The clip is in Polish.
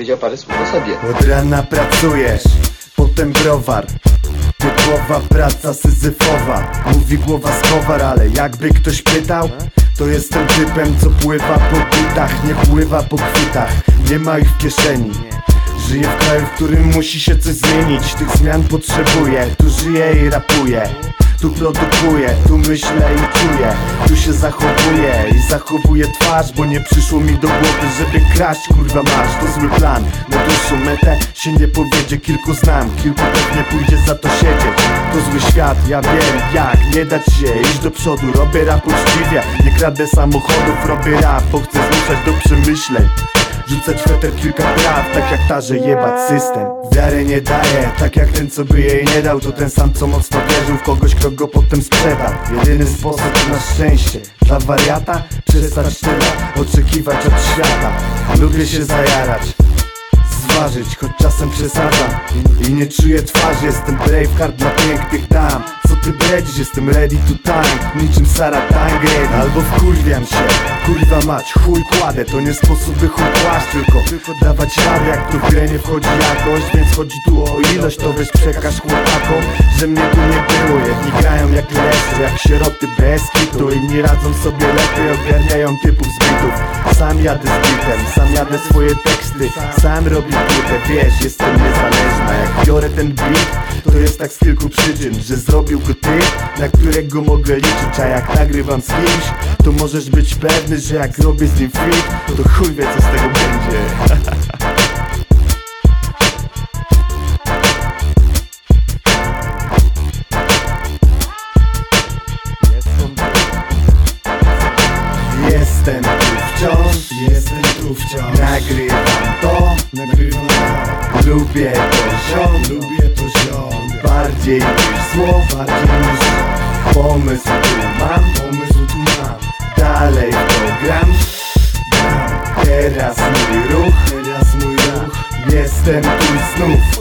powiedział parę słów o sobie. Od rana pracujesz, potem browar. Typowa praca syzyfowa. Mówi głowa skowar, ale jakby ktoś pytał To jestem typem, co pływa po butach Nie pływa po kwitach, nie ma ich w kieszeni. Żyję w kraju, w którym musi się coś zmienić. Tych zmian potrzebuję, tu żyję i rapuję tu produkuję, tu myślę i czuję. Tu się zachowuję i zachowuję twarz Bo nie przyszło mi do głowy, żeby kraść Kurwa masz, to zły plan. Na dłuższą metę się nie powiedzie Kilku znam, kilku pewnie pójdzie za to siedzieć. To zły świat, ja wiem jak Nie dać się, iść do przodu. Robię rap uczciwie, nie kradę samochodów Robię rap, bo chcę zmuszać do przemyśleń Rzucać weter kilka praw, tak jak ta, że jebać system. Wiary nie daje, tak jak ten co by jej nie dał To ten sam co mocno wierzył w kogoś, kto go potem sprzedał Jedyny sposób na szczęście Dla wariata przestać tyle oczekiwać od świata. Lubię się zajarać Zważyć, choć czasem przesadzam. I nie czuję twarzy, jestem braveheart dla pięknych dam ty bredzisz, jestem ready to tank Niczym Sarah Tangrade Albo wkurwiam się, kurwa mać, chuj kładę. To nie sposób by tylko, tylko dawać radę. Jak tu w grę nie wchodzi jakość, więc chodzi tu o ilość. To weź przekaż chłopakom, że mnie tu nie było. Jedni grają jak lesy, jak sieroty bez kitu. Inni radzą sobie lepiej, ogarniają typów z bitów. Sam jadę z bitem, sam jadę swoje teksty Sam robię płytę, wiesz, jestem niezależna. Jak biorę ten beat, to jest tak z kilku przyczyn Że zrobił go ty, na którego mogę liczyć A jak nagrywam z kimś, to możesz być pewny Że jak robię z nim fit, to chuj wie co z tego będzie. Jestem tu wciąż, jestem tu wciąż. Nagrywam to, nagrywam to. Lubię to ziom, lubię to ziom Bardziej bardziej niż Pomysł tu mam, pomysł tu mam. Dalej w to gram. Teraz mój ruch, teraz mój ruch. Jestem tu znów